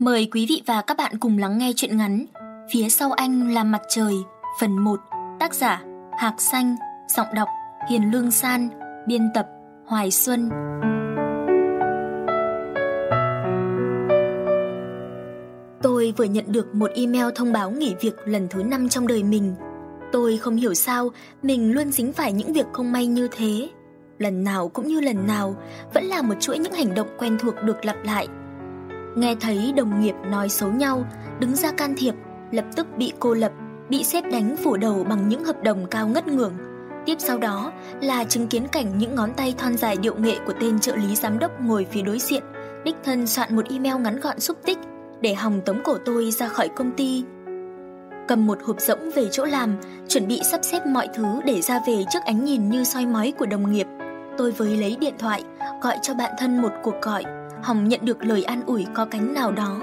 Mời quý vị và các bạn cùng lắng nghe chuyện ngắn Phía sau anh là mặt trời, phần 1, tác giả Hạc Xanh, giọng đọc Hiền Lương San, biên tập Hoài Xuân. Tôi vừa nhận được một email thông báo nghỉ việc lần thứ 5 trong đời mình. Tôi không hiểu sao mình luôn dính phải những việc không may như thế. Lần nào cũng như lần nào, vẫn là một chuỗi những hành động quen thuộc được lặp lại – Nghe thấy đồng nghiệp nói xấu nhau, đứng ra can thiệp, lập tức bị cô lập, bị xếp đánh phủ đầu bằng những hợp đồng cao ngất ngưỡng. Tiếp sau đó là chứng kiến cảnh những ngón tay thon dài điệu nghệ của tên trợ lý giám đốc ngồi phía đối diện, đích thân soạn một email ngắn gọn xúc tích để hòng tống cổ tôi ra khỏi công ty. Cầm một hộp rỗng về chỗ làm, chuẩn bị sắp xếp mọi thứ để ra về trước ánh nhìn như soi mói của đồng nghiệp. Tôi với lấy điện thoại, gọi cho bạn thân một cuộc gọi hòng nhận được lời an ủi có cánh nào đó,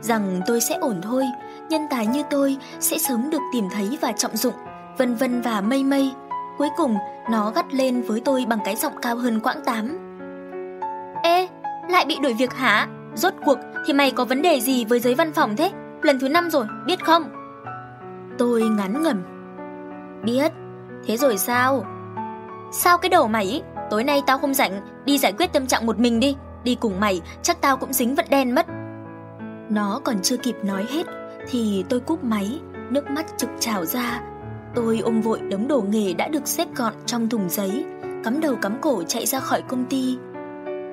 rằng tôi sẽ ổn thôi, nhân tài như tôi sẽ sớm được tìm thấy và trọng dụng, vân vân và mây mây. Cuối cùng, nó gắt lên với tôi bằng cái giọng cao hơn quãng tám. Ê, lại bị đuổi việc hả? Rốt cuộc thì mày có vấn đề gì với giới văn phòng thế? Lần thứ năm rồi, biết không? Tôi ngắn ngẩm. Biết, thế rồi sao? Sao cái đầu mày Tối nay tao không rảnh, đi giải quyết tâm trạng một mình đi. Đi cùng mày chắc tao cũng dính vận đen mất Nó còn chưa kịp nói hết Thì tôi cúp máy Nước mắt trực trào ra Tôi ôm vội đống đồ nghề đã được xếp gọn trong thùng giấy Cắm đầu cắm cổ chạy ra khỏi công ty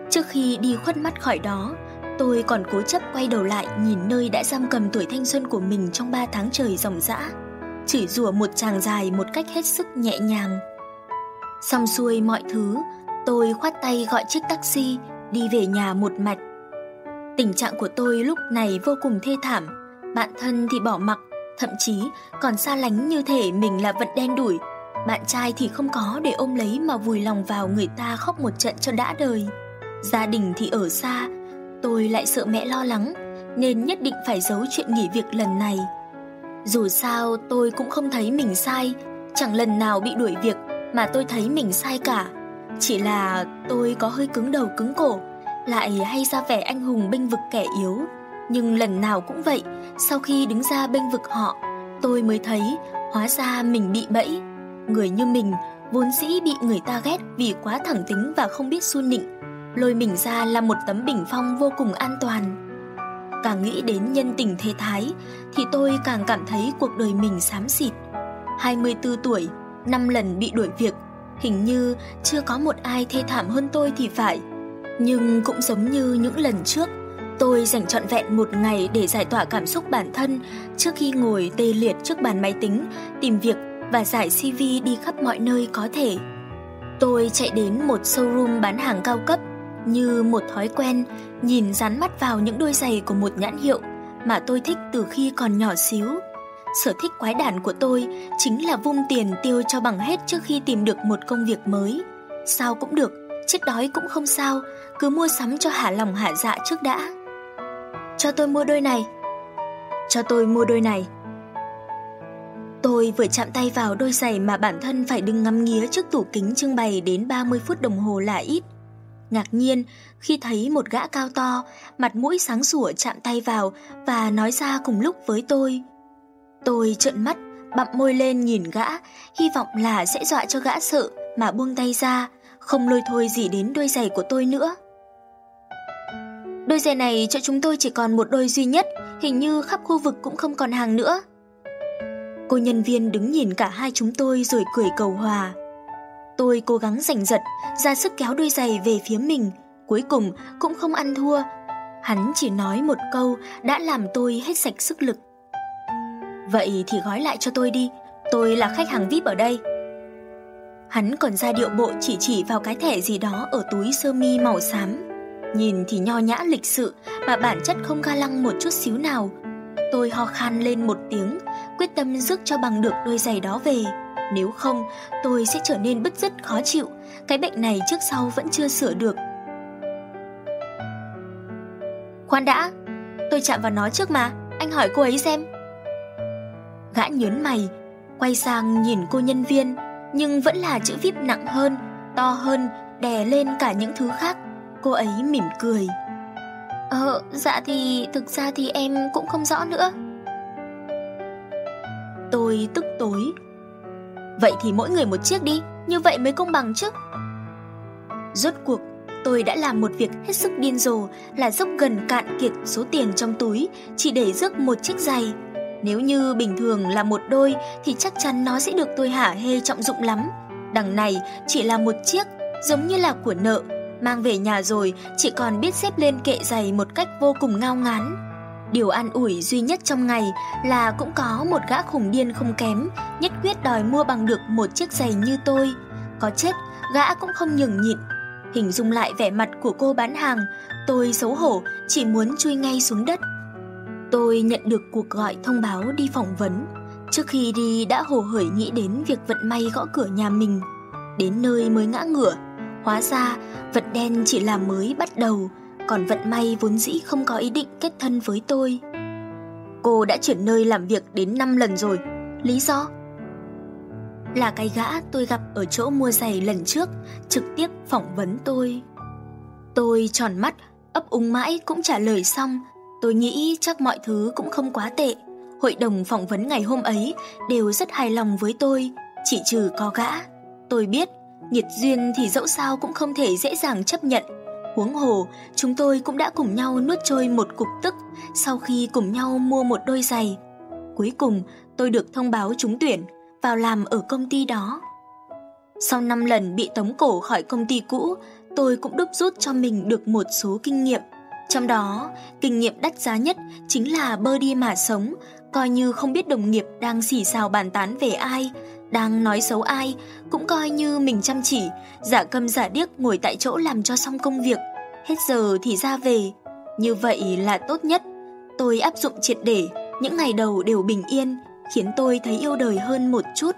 Trước khi đi khuất mắt khỏi đó Tôi còn cố chấp quay đầu lại nhìn nơi đã giam cầm tuổi thanh xuân của mình trong 3 tháng trời ròng rã. Chửi rủa một chàng dài một cách hết sức nhẹ nhàng. Xong xuôi mọi thứ, tôi khoát tay gọi chiếc taxi đi về nhà một mạch. Tình trạng của tôi lúc này vô cùng thê thảm, bạn thân thì bỏ mặc, thậm chí còn xa lánh như thể mình là vật đen đủi. Bạn trai thì không có để ôm lấy mà vùi lòng vào người ta khóc một trận cho đã đời. Gia đình thì ở xa, tôi lại sợ mẹ lo lắng, nên nhất định phải giấu chuyện nghỉ việc lần này. Dù sao tôi cũng không thấy mình sai, chẳng lần nào bị đuổi việc mà tôi thấy mình sai cả. Chỉ là tôi có hơi cứng đầu cứng cổ, lại hay ra vẻ anh hùng bênh vực kẻ yếu. Nhưng lần nào cũng vậy, sau khi đứng ra bênh vực họ, tôi mới thấy hóa ra mình bị bẫy. Người như mình vốn dĩ bị người ta ghét vì quá thẳng tính và không biết xu nịnh. Lôi mình ra là một tấm bình phong vô cùng an toàn. Càng nghĩ đến nhân tình thế thái thì tôi càng cảm thấy cuộc đời mình xám xịt. 24 tuổi, 5 lần bị đuổi việc Hình như chưa có một ai thê thảm hơn tôi thì phải. Nhưng cũng giống như những lần trước, tôi dành trọn vẹn một ngày để giải tỏa cảm xúc bản thân trước khi ngồi tê liệt trước bàn máy tính, tìm việc và giải CV đi khắp mọi nơi có thể. Tôi chạy đến một showroom bán hàng cao cấp như một thói quen, nhìn dán mắt vào những đôi giày của một nhãn hiệu mà tôi thích từ khi còn nhỏ xíu. Sở thích quái đản của tôi chính là vung tiền tiêu cho bằng hết trước khi tìm được một công việc mới. Sao cũng được, chết đói cũng không sao, cứ mua sắm cho hả lòng hả dạ trước đã. Cho tôi mua đôi này. Cho tôi mua đôi này. Tôi vừa chạm tay vào đôi giày mà bản thân phải đứng ngắm nghía trước tủ kính trưng bày đến 30 phút đồng hồ là ít. Ngạc nhiên khi thấy một gã cao to, mặt mũi sáng sủa chạm tay vào và nói ra cùng lúc với tôi. Tôi trợn mắt, bặm môi lên nhìn gã, hy vọng là sẽ dọa cho gã sợ mà buông tay ra, không lôi thôi gì đến đôi giày của tôi nữa. Đôi giày này cho chúng tôi chỉ còn một đôi duy nhất, hình như khắp khu vực cũng không còn hàng nữa. Cô nhân viên đứng nhìn cả hai chúng tôi rồi cười cầu hòa. Tôi cố gắng giành giật, ra sức kéo đôi giày về phía mình, cuối cùng cũng không ăn thua. Hắn chỉ nói một câu đã làm tôi hết sạch sức lực. Vậy thì gói lại cho tôi đi, tôi là khách hàng VIP ở đây. Hắn còn ra điệu bộ chỉ chỉ vào cái thẻ gì đó ở túi sơ mi màu xám. Nhìn thì nho nhã lịch sự mà bản chất không ga lăng một chút xíu nào. Tôi ho khan lên một tiếng, quyết tâm rước cho bằng được đôi giày đó về. Nếu không, tôi sẽ trở nên bứt rứt khó chịu. Cái bệnh này trước sau vẫn chưa sửa được. Khoan đã, tôi chạm vào nó trước mà, anh hỏi cô ấy xem. Gã nhớn mày, quay sang nhìn cô nhân viên, nhưng vẫn là chữ VIP nặng hơn, to hơn, đè lên cả những thứ khác. Cô ấy mỉm cười. Ờ, dạ thì thực ra thì em cũng không rõ nữa. Tôi tức tối. Vậy thì mỗi người một chiếc đi, như vậy mới công bằng chứ. Rốt cuộc, tôi đã làm một việc hết sức điên rồ là dốc gần cạn kiệt số tiền trong túi chỉ để rước một chiếc giày. Nếu như bình thường là một đôi thì chắc chắn nó sẽ được tôi hả hê trọng dụng lắm. Đằng này chỉ là một chiếc, giống như là của nợ, mang về nhà rồi chỉ còn biết xếp lên kệ giày một cách vô cùng ngao ngán. Điều an ủi duy nhất trong ngày là cũng có một gã khủng điên không kém, nhất quyết đòi mua bằng được một chiếc giày như tôi. Có chết, gã cũng không nhường nhịn. Hình dung lại vẻ mặt của cô bán hàng, tôi xấu hổ, chỉ muốn chui ngay xuống đất. Tôi nhận được cuộc gọi thông báo đi phỏng vấn. Trước khi đi đã hồ hởi nghĩ đến việc vận may gõ cửa nhà mình. Đến nơi mới ngã ngửa. Hóa ra, vận đen chỉ là mới bắt đầu, còn vận may vốn dĩ không có ý định kết thân với tôi. Cô đã chuyển nơi làm việc đến 5 lần rồi. Lý do? Là cái gã tôi gặp ở chỗ mua giày lần trước, trực tiếp phỏng vấn tôi. Tôi tròn mắt, ấp úng mãi cũng trả lời xong. Tôi nghĩ chắc mọi thứ cũng không quá tệ. Hội đồng phỏng vấn ngày hôm ấy đều rất hài lòng với tôi, chỉ trừ có gã. Tôi biết, nhiệt duyên thì dẫu sao cũng không thể dễ dàng chấp nhận. Huống hồ, chúng tôi cũng đã cùng nhau nuốt trôi một cục tức sau khi cùng nhau mua một đôi giày. Cuối cùng, tôi được thông báo trúng tuyển vào làm ở công ty đó. Sau 5 lần bị tống cổ khỏi công ty cũ, tôi cũng đúc rút cho mình được một số kinh nghiệm. Trong đó, kinh nghiệm đắt giá nhất chính là bơ đi mà sống, coi như không biết đồng nghiệp đang xỉ xào bàn tán về ai, đang nói xấu ai, cũng coi như mình chăm chỉ, giả câm giả điếc ngồi tại chỗ làm cho xong công việc, hết giờ thì ra về. Như vậy là tốt nhất. Tôi áp dụng triệt để, những ngày đầu đều bình yên, khiến tôi thấy yêu đời hơn một chút.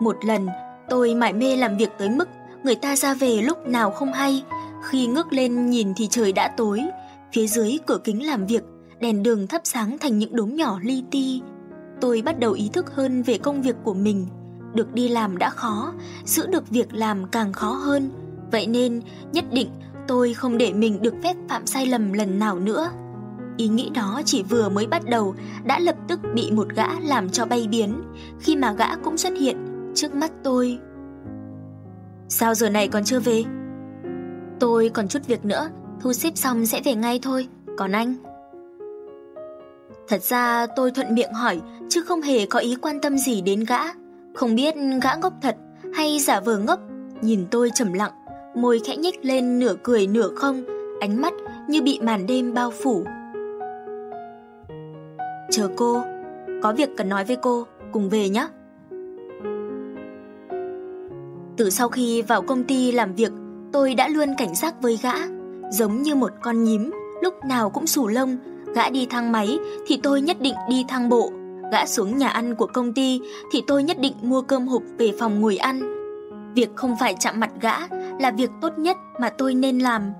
Một lần, tôi mải mê làm việc tới mức người ta ra về lúc nào không hay, khi ngước lên nhìn thì trời đã tối, phía dưới cửa kính làm việc, đèn đường thắp sáng thành những đốm nhỏ li ti. Tôi bắt đầu ý thức hơn về công việc của mình, được đi làm đã khó, giữ được việc làm càng khó hơn, vậy nên nhất định tôi không để mình được phép phạm sai lầm lần nào nữa. Ý nghĩ đó chỉ vừa mới bắt đầu đã lập tức bị một gã làm cho bay biến, khi mà gã cũng xuất hiện trước mắt tôi. Sao giờ này còn chưa về? Tôi còn chút việc nữa, thu xếp xong sẽ về ngay thôi, còn anh? Thật ra tôi thuận miệng hỏi, chứ không hề có ý quan tâm gì đến gã. Không biết gã ngốc thật hay giả vờ ngốc, nhìn tôi trầm lặng, môi khẽ nhếch lên nửa cười nửa không, ánh mắt như bị màn đêm bao phủ. Chờ cô, có việc cần nói với cô, cùng về nhé. Từ sau khi vào công ty làm việc, tôi đã luôn cảnh giác với gã, giống như một con nhím, lúc nào cũng sù lông, gã đi thang máy thì tôi nhất định đi thang bộ, gã xuống nhà ăn của công ty thì tôi nhất định mua cơm hộp về phòng ngồi ăn. Việc không phải chạm mặt gã là việc tốt nhất mà tôi nên làm.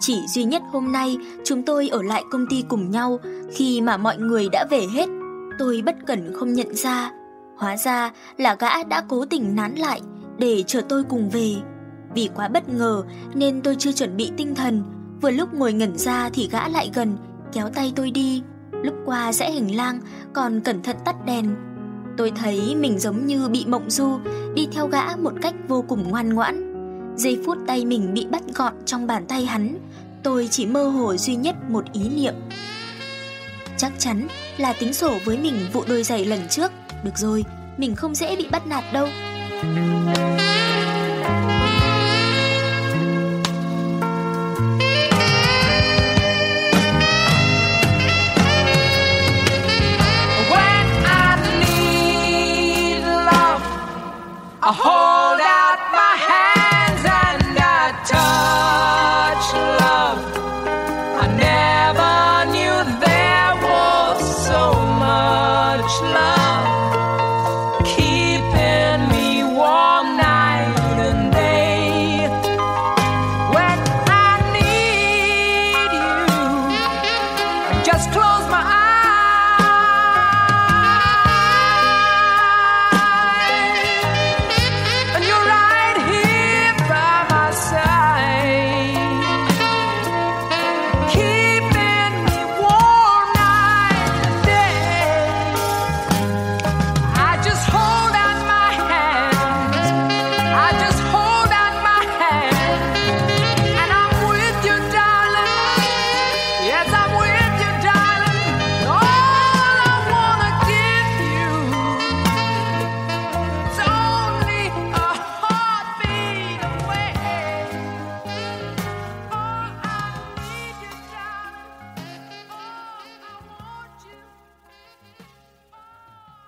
Chỉ duy nhất hôm nay chúng tôi ở lại công ty cùng nhau khi mà mọi người đã về hết. Tôi bất cẩn không nhận ra. Hóa ra là gã đã cố tình nán lại để chờ tôi cùng về. Vì quá bất ngờ nên tôi chưa chuẩn bị tinh thần. Vừa lúc ngồi ngẩn ra thì gã lại gần, kéo tay tôi đi. Lúc qua rẽ hành lang còn cẩn thận tắt đèn. Tôi thấy mình giống như bị mộng du, đi theo gã một cách vô cùng ngoan ngoãn. Giây phút tay mình bị bắt gọn trong bàn tay hắn, tôi chỉ mơ hồ duy nhất một ý niệm. Chắc chắn là tính sổ với mình vụ đôi giày lần trước. Được rồi, mình không dễ bị bắt nạt đâu. I